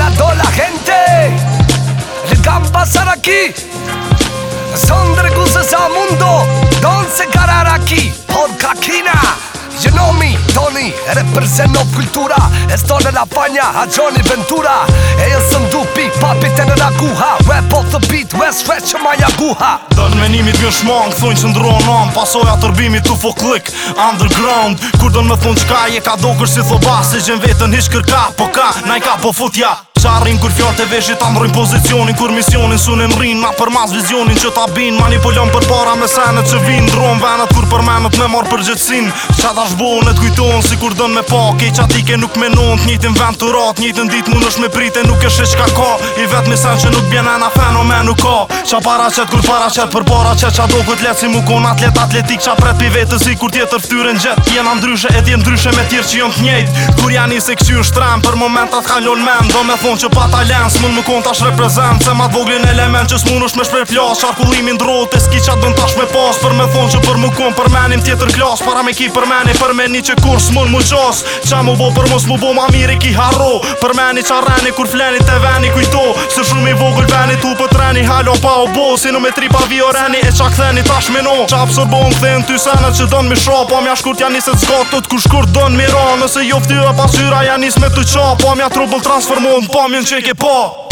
Hola toda la gente Le dan pasar aquí Son de recursos al mundo Don se ganar aquí Por caquina You know me, Tony Represento cultura Esto de la faña A Johnny Ventura E jo son ndupi Papi ten en aguja Rap of the beat West Fresh of my aguja Don menimit nimi t'gjën shmang Thuin që ndronon nam Pasoja tërbimi t'u fo klik Underground Kur don me thun qka Je ka dokër si thoba Se gjen vetën ish kërka Po ka Na i ka po futja Qarrin kur fjarët e veshit ta mërin pozicionin Kur misionin su në mërin Na përmas vizionin që ta bin Manipulon për para me senet që vin Drohen venet kur përmenet me për gjithsin Qa da shbohen e t'kujton si kur dën me pa Kej qa nuk menon t'njitin vend të rat Njitin dit mund është me prite nuk e shesh ka ka I vet me sen që nuk bjene na fenomenu nuk ka Qa para qet kur para qet për para qet Qa do këtë let si mu kon atlet atletik Qa pret pi vetës i kur tjetër ftyren gjet Jena ndryshe e t'jem ndryshe me që Kur janë për momentat me që pa talent s'mun mund më kon tash reprezent Se ma voglin element që s'mun është me shprej plas Qarkullimin drot e s'ki qatë dën tash me pas Për me thon që për më kon për tjetër klas Para me ki për përmeni për që kur s'mun më qas Qa mu bo për mos mu bo ma mire ki harro Për qa reni kur fleni te veni kujto Se shumë i vogl veni tu për treni halo pa o bo Si në me tri pa vio reni e qa ktheni tash me no Qa pësër bon në ty senet që dën me shra Po mja shkurt janis ku pasyra me po mja transformon po pamjen që e ke po.